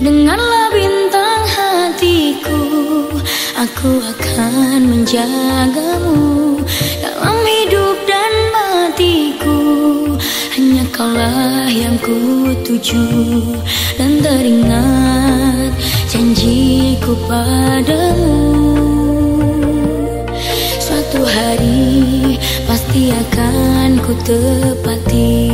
Dengarlah bintang hatiku Aku akan menjagamu. Dalam hidup dan matiku Hanya kaulah yang ku tuju Dan teringat janjiku padamu. Suatu hari pasti akan ku tepati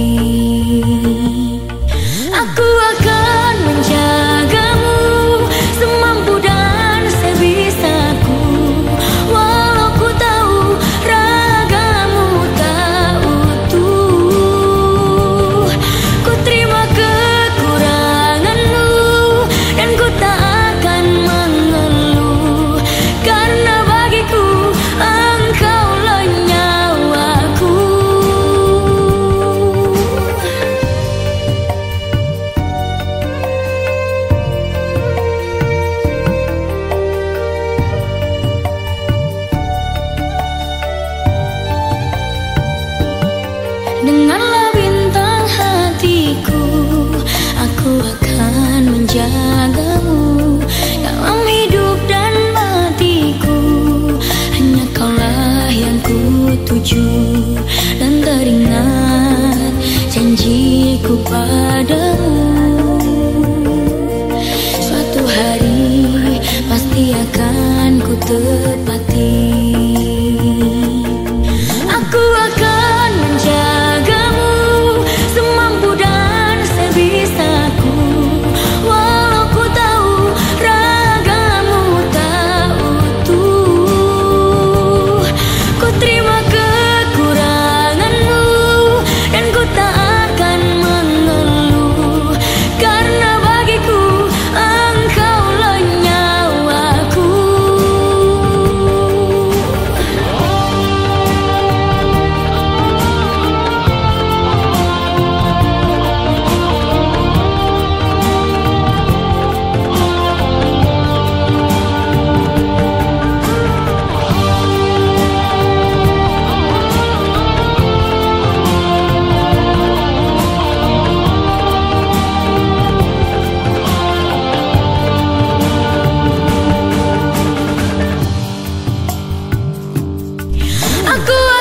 Dengarlah bintang hatiku Aku akan menjagamu. Dalam hidup dan matiku Hanya kaulah yang ku tuju Dan teringat janjiku padamu. Suatu hari pasti akan ku ter могу